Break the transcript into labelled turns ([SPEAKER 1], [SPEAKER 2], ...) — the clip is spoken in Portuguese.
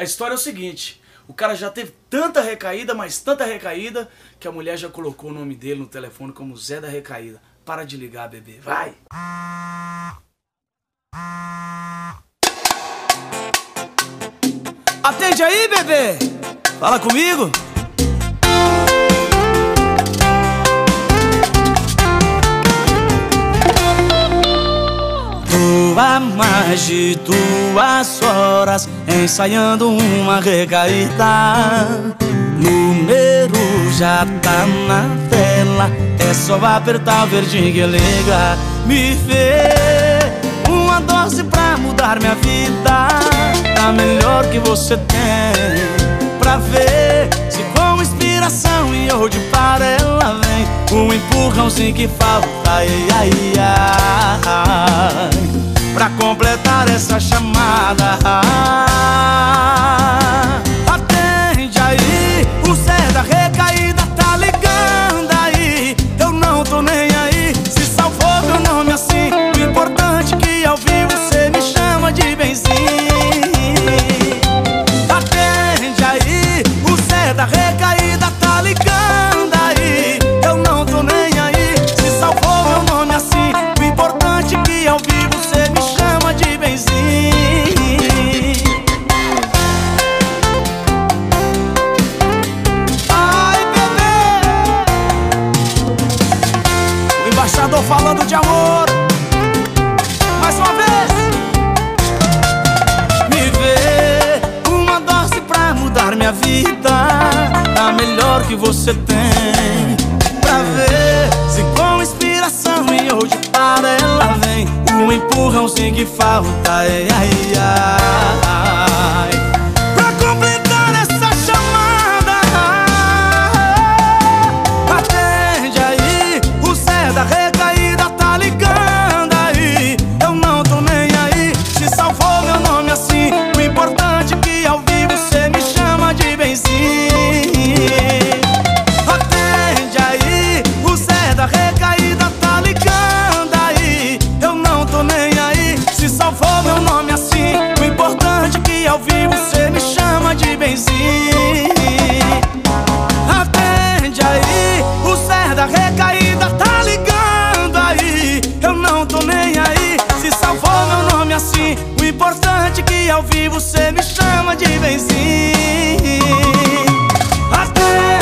[SPEAKER 1] A história é o seguinte: o cara já teve tanta recaída, mas tanta recaída, que a mulher já colocou o nome dele no telefone como Zé da Recaída. Para de ligar, bebê. Vai! Atende aí, bebê! Fala comigo! Mais de duas horas ensaiando uma recaída. Número já tá na tela, é só apertar verdinho que liga. Me vê uma dose pra mudar minha vida, a melhor que você tem. Pra ver se com inspiração e hoje para ela vem um empurrãozinho que falta. Ai, ai, ai pra completar essa chamada. Embaixador falando de amor. Mais uma vez. Me vê Uma dose pra mudar minha vida. A melhor que você tem. Pra ver se com inspiração e hoje para ela vem. Um empurrãozinho que falta, ai, ai, ai E ao vivo cê me chama de benzinho Até